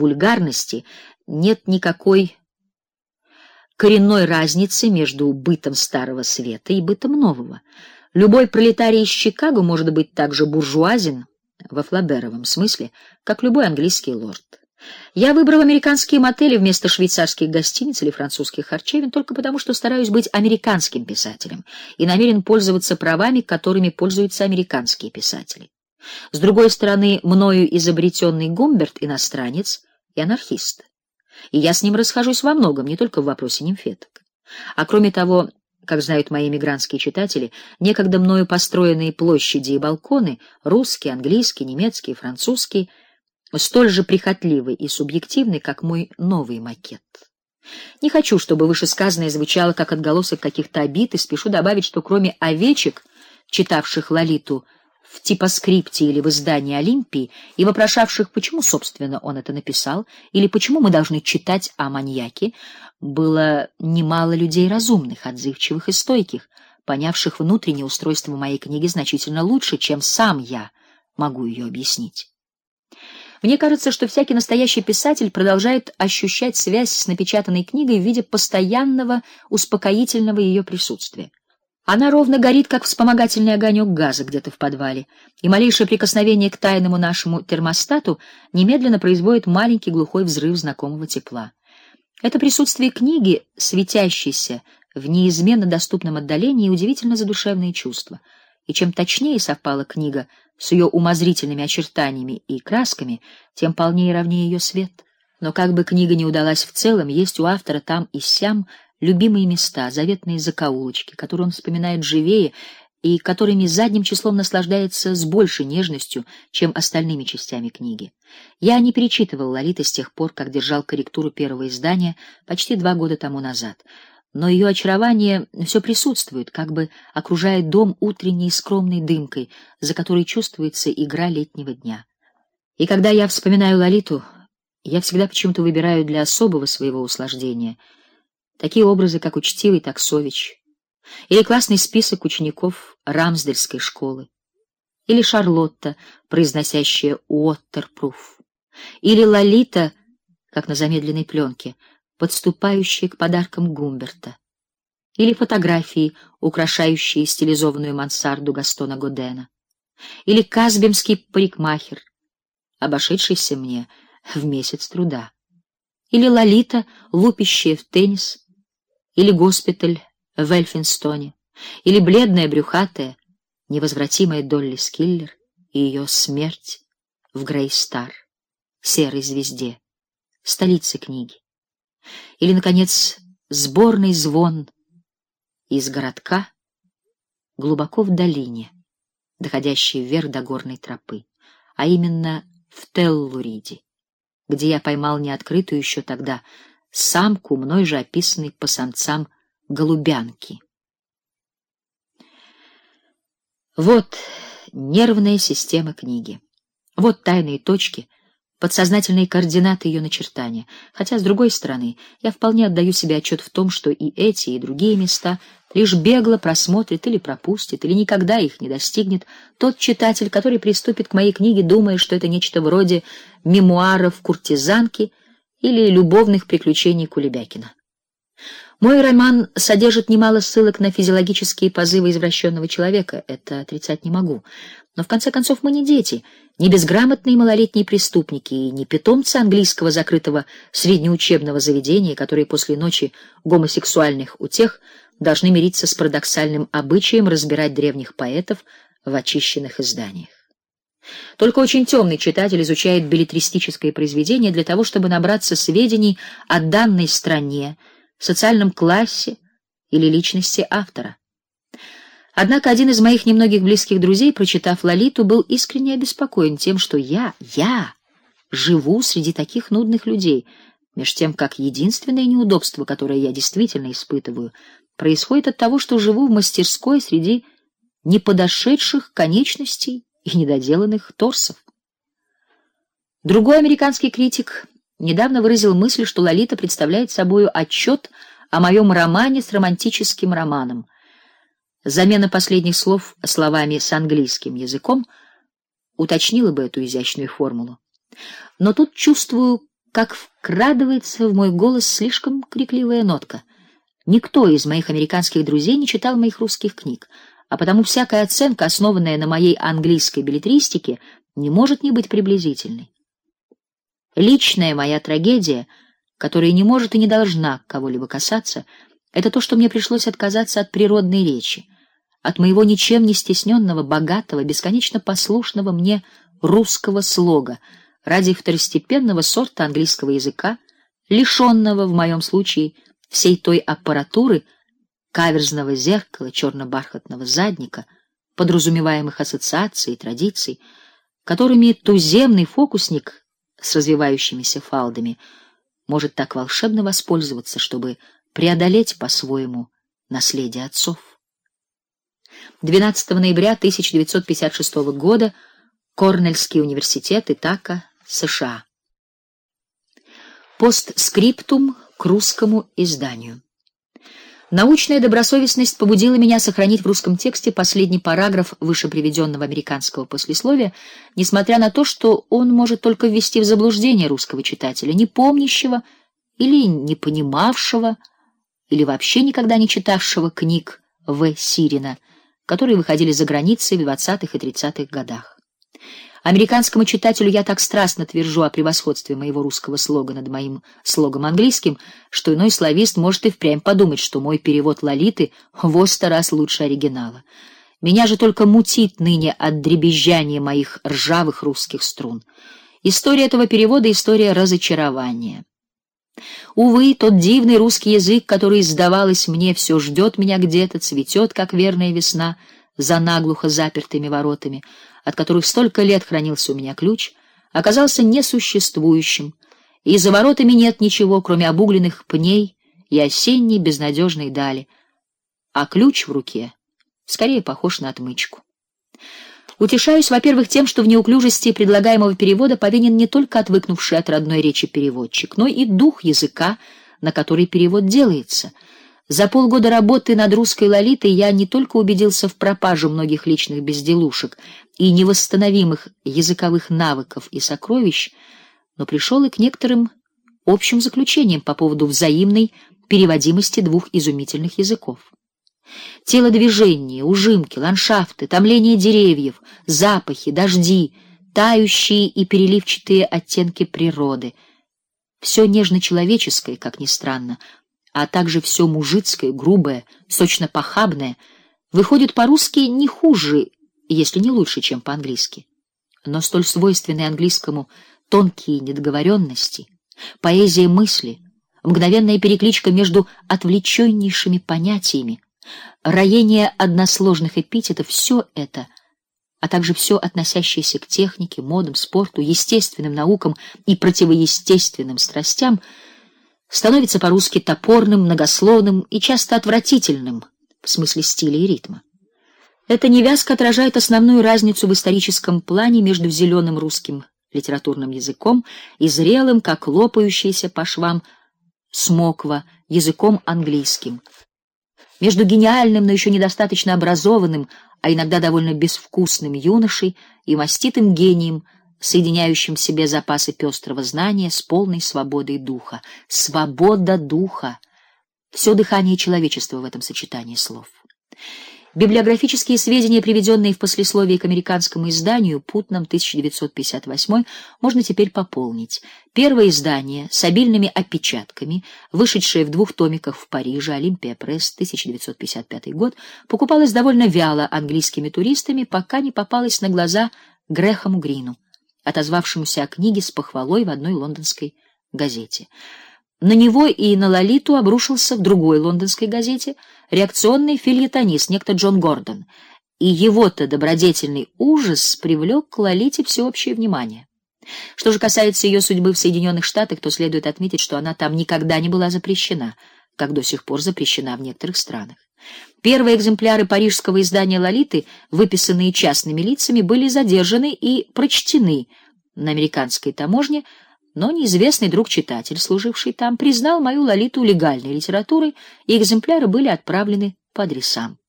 вульгарности, нет никакой коренной разницы между бытом Старого Света и бытом Нового. Любой пролетарий из Чикаго может быть так же буржуазен во флаберовом смысле, как любой английский лорд. Я выбрал американские мотели вместо швейцарских гостиниц или французских харчевин только потому, что стараюсь быть американским писателем и намерен пользоваться правами, которыми пользуются американские писатели. С другой стороны, мною изобретенный Гумберт иностранец и анархист. И я с ним расхожусь во многом, не только в вопросе нимфеток. А кроме того, как знают мои мигрантские читатели, некогда мною построенные площади и балконы, русские, английские, немецкие, французские, столь же прихотливы и субъективны, как мой новый макет. Не хочу, чтобы вышесказанное звучало как отголосок каких-то обид, и спешу добавить, что кроме овечек, читавших Лолиту в типоскрипте или в издании Олимпии и вопрошавших, почему собственно он это написал или почему мы должны читать о маньяке, было немало людей разумных, отзывчивых и стойких, понявших внутреннее устройство моей книги значительно лучше, чем сам я могу ее объяснить. Мне кажется, что всякий настоящий писатель продолжает ощущать связь с напечатанной книгой в виде постоянного успокоительного ее присутствия. Она ровно горит, как вспомогательный огонек газа где-то в подвале, и малейшее прикосновение к тайному нашему термостату немедленно производит маленький глухой взрыв знакомого тепла. Это присутствие книги, светящейся в неизменно доступном отдалении, удивительно задушевное чувство. И чем точнее совпала книга с ее умозрительными очертаниями и красками, тем полнее и ровнее ее свет. Но как бы книга ни удалась в целом, есть у автора там и сям любимые места, заветные закоулочки, которые он вспоминает живее и которыми задним числом наслаждается с большей нежностью, чем остальными частями книги. Я не перечитывал Лолиты с тех пор, как держал корректуру первого издания почти два года тому назад. Но ее очарование все присутствует, как бы окружая дом утренней скромной дымкой, за которой чувствуется игра летнего дня. И когда я вспоминаю Лолиту, я всегда почему-то выбираю для особого своего услаждения такие образы, как учтивый таксович, или классный список учеников Рамсдельской школы, или Шарлотта, произносящая Уоттерпруф, или Лолита, как на замедленной пленке, подступающая к подаркам Гумберта, или фотографии, украшающие стилизованную мансарду Гастона Годена, или касбимский парикмахер, обошедшийся мне в месяц труда, или Лолита, лупящая в теннис, или госпиталь в Эльфинстоне, или бледная брюхатая, невозвратимая Долли Скиллер и ее смерть в Грейстар, серой звезде, столице книги. Или наконец сборный звон из городка глубоко в долине, доходящий вверх до горной тропы, а именно в Теллуриде, где я поймал неоткрытую еще тогда самку, мной же описанной по самцам голубянки. Вот нервная система книги. Вот тайные точки, подсознательные координаты ее начертания. Хотя с другой стороны, я вполне отдаю себе отчет в том, что и эти, и другие места лишь бегло просмотрит или пропустит, или никогда их не достигнет тот читатель, который приступит к моей книге, думая, что это нечто вроде мемуаров куртизанки или любовных приключений Кулебякина. Мой роман содержит немало ссылок на физиологические позывы извращенного человека, это отрицать не могу. Но в конце концов мы не дети, не безграмотные малолетние преступники и не питомцы английского закрытого среднеучебного заведения, которые после ночи гомосексуальных утех должны мириться с парадоксальным обычаем разбирать древних поэтов в очищенных изданиях. Только очень темный читатель изучает беллетристическое произведение для того, чтобы набраться сведений о данной стране, социальном классе или личности автора. Однако один из моих немногих близких друзей, прочитав Лолиту, был искренне обеспокоен тем, что я, я живу среди таких нудных людей, меж тем как единственное неудобство, которое я действительно испытываю, происходит от того, что живу в мастерской среди неподошедших конечностей и недоделанных торсов. Другой американский критик недавно выразил мысль, что Лолита представляет собою отчет о моем романе с романтическим романом. Замена последних слов словами с английским языком уточнила бы эту изящную формулу. Но тут чувствую как вкрадывается в мой голос слишком крикливая нотка. Никто из моих американских друзей не читал моих русских книг, а потому всякая оценка, основанная на моей английской беллетристике, не может не быть приблизительной. Личная моя трагедия, которая не может и не должна кого-либо касаться, это то, что мне пришлось отказаться от природной речи, от моего ничем не стесненного, богатого, бесконечно послушного мне русского слога ради второстепенного сорта английского языка, лишенного в моем случае всей той аппаратуры каверзного зеркала, черно-бархатного задника, подразумеваемых ассоциаций и традиций, которыми туземный фокусник с развивающимися фалдами может так волшебно воспользоваться, чтобы преодолеть по-своему наследие отцов. 12 ноября 1956 года Корнельский университет, Итака, США. Постскриптум к русскому изданию. Научная добросовестность побудила меня сохранить в русском тексте последний параграф выше приведенного американского послесловия, несмотря на то, что он может только ввести в заблуждение русского читателя, не помнящего или не понимавшего, или вообще никогда не читавшего книг В. Сирина, которые выходили за границей в 20-х и 30-х годах. Американскому читателю я так страстно твержу о превосходстве моего русского слога над моим слогом английским, что иной славист может и впрямь подумать, что мой перевод Лолиты в сто раз лучше оригинала. Меня же только мутит ныне от дребезжания моих ржавых русских струн. История этого перевода история разочарования. Увы, тот дивный русский язык, который сдавалось мне, все ждет меня где-то, цветет, как верная весна за наглухо запертыми воротами от которых столько лет хранился у меня ключ, оказался несуществующим, и за воротами нет ничего, кроме обугленных пней и осенней безнадежной дали, а ключ в руке скорее похож на отмычку. Утешаюсь, во-первых, тем, что в неуклюжести предлагаемого перевода повинен не только отвыкнувший от родной речи переводчик, но и дух языка, на который перевод делается — за полгода работы над русской Лолитой я не только убедился в пропаже многих личных безделушек и невосстановимых языковых навыков и сокровищ, но пришел и к некоторым общим заключениям по поводу взаимной переводимости двух изумительных языков. Телодвижения, ужимки, ландшафты, томление деревьев, запахи, дожди, тающие и переливчатые оттенки природы — все нежно-человеческое, как ни странно, а также все мужицкое, грубое, сочно-похабное, выходит по-русски не хуже, если не лучше, чем по-английски. Но столь свойственные английскому тонкие недоговоренности, поэзия мысли, мгновенная перекличка между отвлеченнейшими понятиями, роение односложных эпитетов все это, а также все относящееся к технике, модам, спорту, естественным наукам и противоестественным страстям — становится по-русски топорным, многословным и часто отвратительным в смысле стиля и ритма. Эта невязка отражает основную разницу в историческом плане между зеленым русским литературным языком и зрелым, как лопающийся по швам смоква, языком английским. Между гениальным, но еще недостаточно образованным, а иногда довольно безвкусным юношей и маститым гением — соединяющим в себе запасы пестрого знания с полной свободой духа. Свобода духа все дыхание человечества в этом сочетании слов. Библиографические сведения, приведенные в послесловии к американскому изданию Путнам 1958, можно теперь пополнить. Первое издание с обильными опечатками, вышедшее в двух томиках в Париже, Олимпия пресс, 1955 год, покупалось довольно вяло английскими туристами, пока не попалось на глаза Грехому Грину отозвавшемуся о книге с похвалой в одной лондонской газете. На него и на Лолиту обрушился в другой лондонской газете реакционный фельетонист некто Джон Гордон, и его-то добродетельный ужас привлек к Лолите всеобщее внимание. Что же касается ее судьбы в Соединенных Штатах, то следует отметить, что она там никогда не была запрещена, как до сих пор запрещена в некоторых странах. Первые экземпляры парижского издания Лолиты, выписанные частными лицами, были задержаны и прочтены на американской таможне, но неизвестный друг-читатель, служивший там, признал мою Лолиту легальной литературой, и экземпляры были отправлены по адресам.